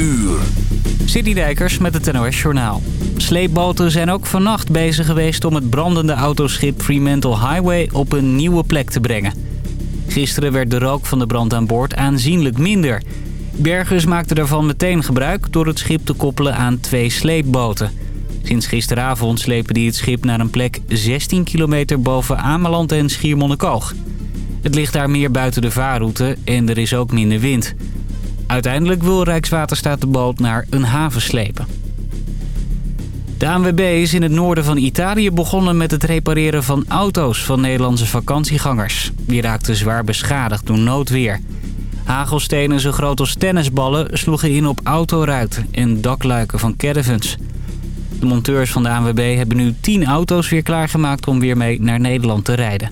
uur. Citydijkers met het NOS Journaal. Sleepboten zijn ook vannacht bezig geweest om het brandende autoschip Fremantle Highway op een nieuwe plek te brengen. Gisteren werd de rook van de brand aan boord aanzienlijk minder. Bergers maakten daarvan meteen gebruik door het schip te koppelen aan twee sleepboten. Sinds gisteravond slepen die het schip naar een plek 16 kilometer boven Ameland en Schiermonnikoog. Het ligt daar meer buiten de vaarroute en er is ook minder wind. Uiteindelijk wil Rijkswaterstaat de boot naar een haven slepen. De ANWB is in het noorden van Italië begonnen met het repareren van auto's van Nederlandse vakantiegangers. Die raakten zwaar beschadigd door noodweer. Hagelstenen zo groot als tennisballen sloegen in op autoruiten en dakluiken van caravans. De monteurs van de ANWB hebben nu 10 auto's weer klaargemaakt om weer mee naar Nederland te rijden.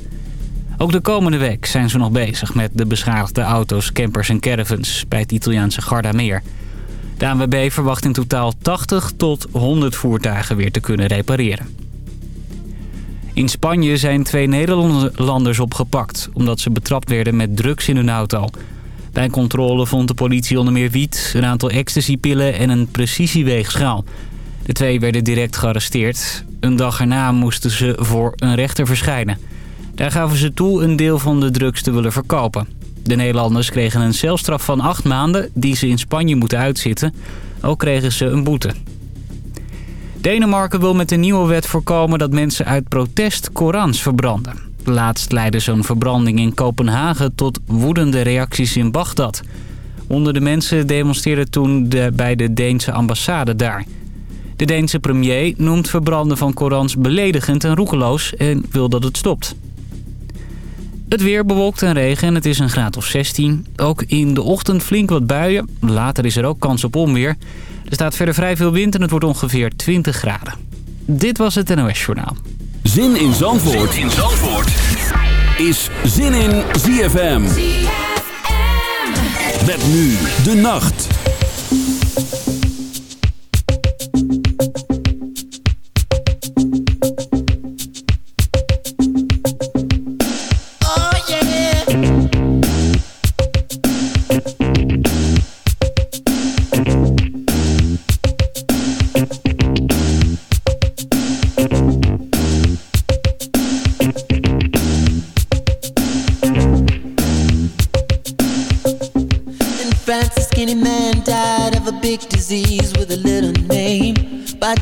Ook de komende week zijn ze nog bezig met de beschadigde auto's, campers en caravans bij het Italiaanse Gardameer. De ANWB verwacht in totaal 80 tot 100 voertuigen weer te kunnen repareren. In Spanje zijn twee Nederlanders opgepakt omdat ze betrapt werden met drugs in hun auto. Bij controle vond de politie onder meer wiet, een aantal ecstasypillen en een precisieweegschaal. De twee werden direct gearresteerd. Een dag erna moesten ze voor een rechter verschijnen. Daar gaven ze toe een deel van de drugs te willen verkopen. De Nederlanders kregen een celstraf van acht maanden die ze in Spanje moeten uitzitten. Ook kregen ze een boete. Denemarken wil met een nieuwe wet voorkomen dat mensen uit protest Korans verbranden. Laatst leidde zo'n verbranding in Kopenhagen tot woedende reacties in Bagdad. Onder de mensen demonstreerden toen de, bij de Deense ambassade daar. De Deense premier noemt verbranden van Korans beledigend en roekeloos en wil dat het stopt. Het weer bewolkt en regen en het is een graad of 16. Ook in de ochtend flink wat buien. Later is er ook kans op onweer. Er staat verder vrij veel wind en het wordt ongeveer 20 graden. Dit was het NOS Journaal. Zin in Zandvoort, zin in Zandvoort. is Zin in ZFM. ZFM. Met nu de nacht.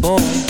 boy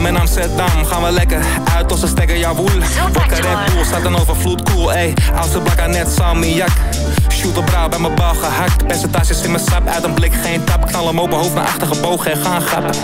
Rotterdam en Amsterdam gaan we lekker uit onze stekker, jawoel. Wakker Red Bull, staat een overvloed, cool, ey. Oudste blakka net salmiak. op brouw bij mijn bal gehakt. Percentages in mijn sap, uit een blik geen tap. Knallen hem open, hoofd naar achter gebogen en gaan grappen.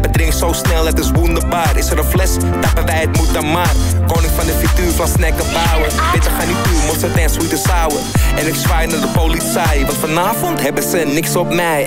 lijpen drinkt zo snel, het is wonderbaar. Is er een fles, tappen wij het moet dan maar. Koning van de frituur van snacken bouwen. Bitter gaan niet toe, het en sweet en sour. En ik zwaai naar de politie, want vanavond hebben ze niks op mij.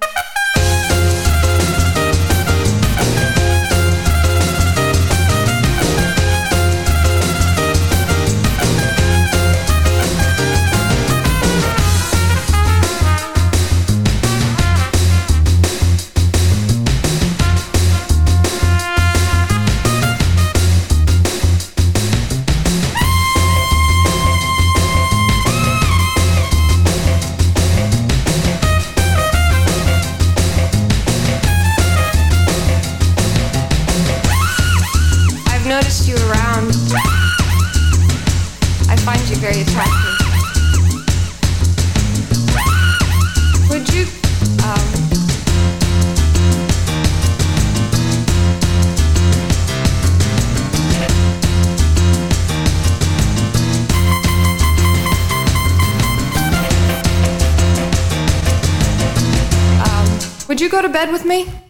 go to bed with me?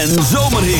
En zomerhits.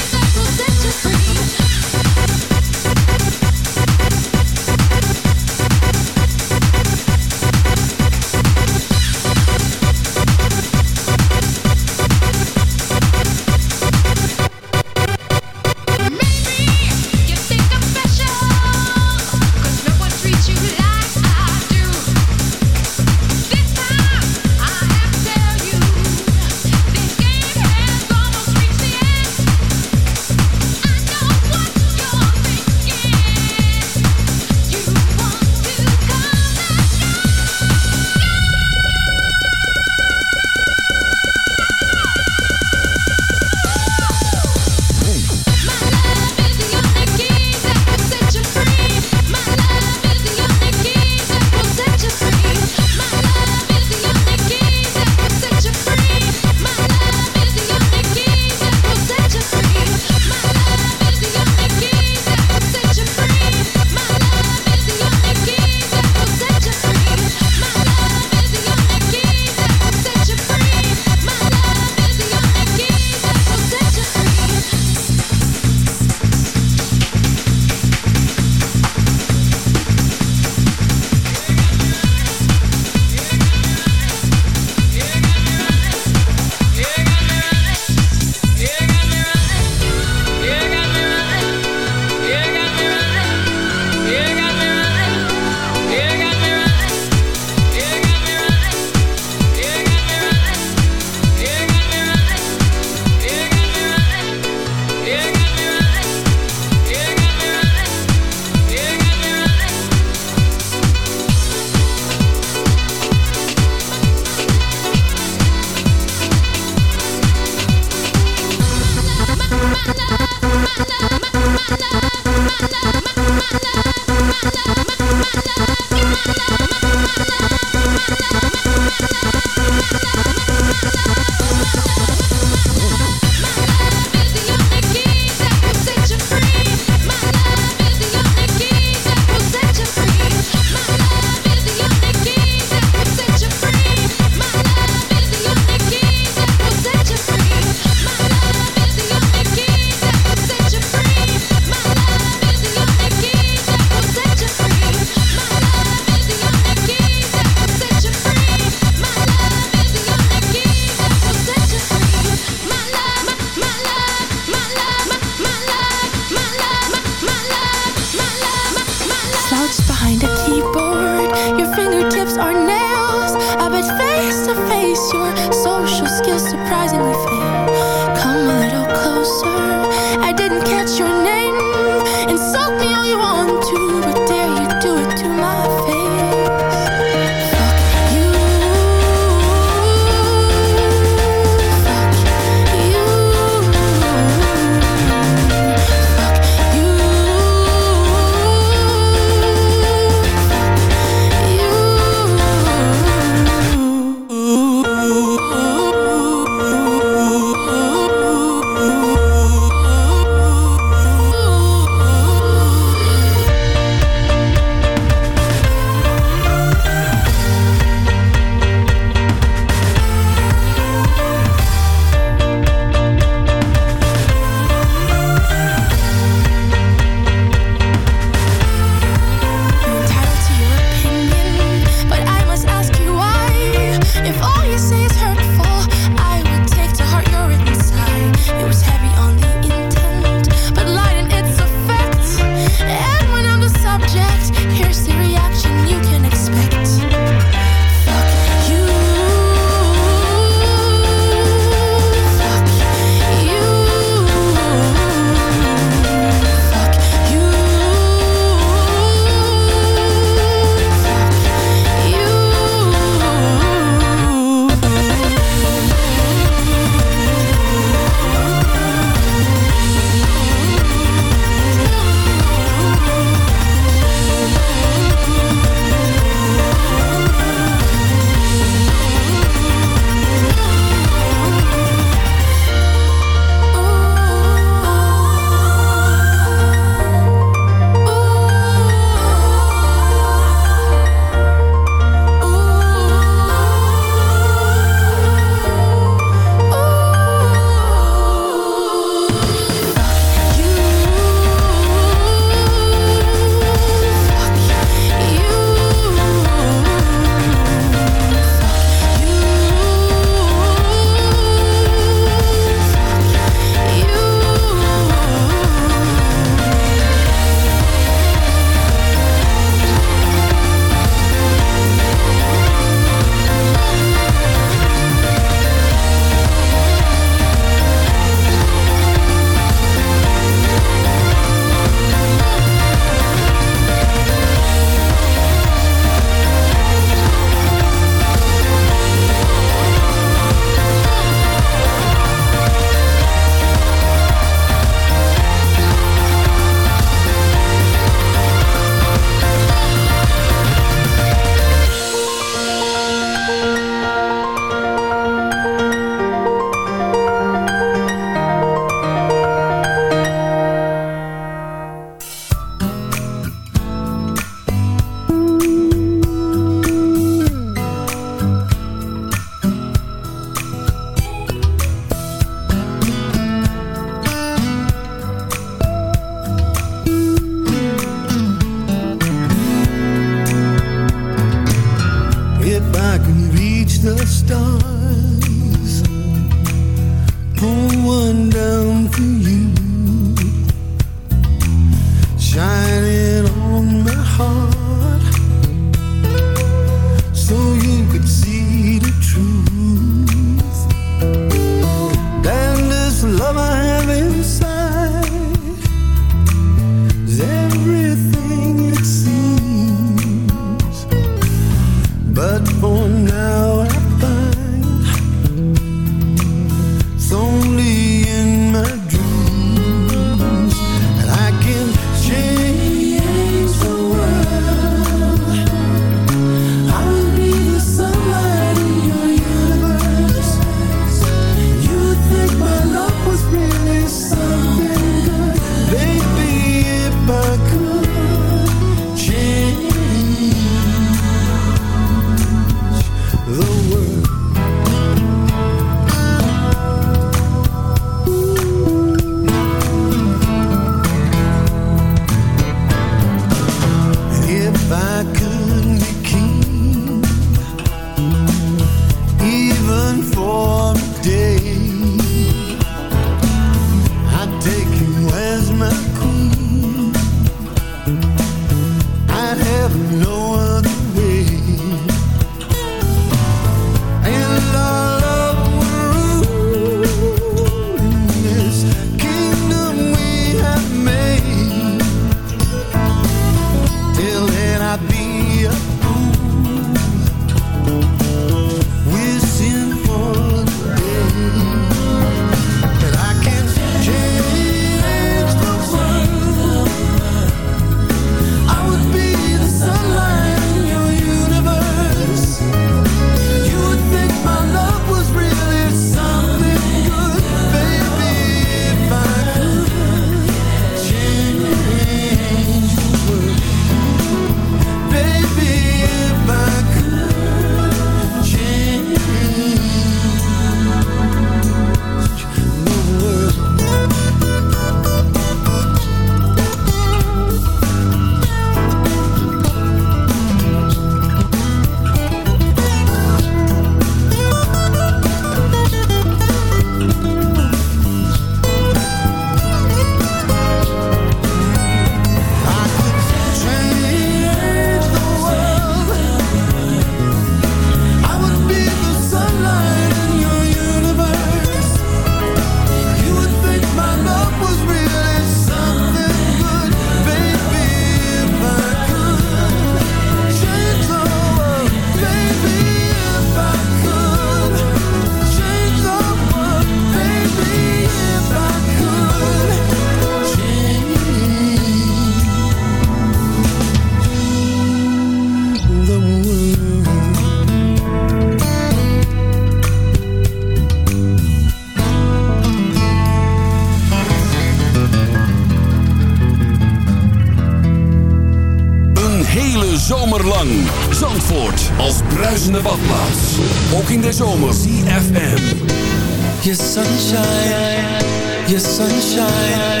your sunshine,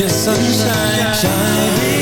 your sunshine, shining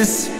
this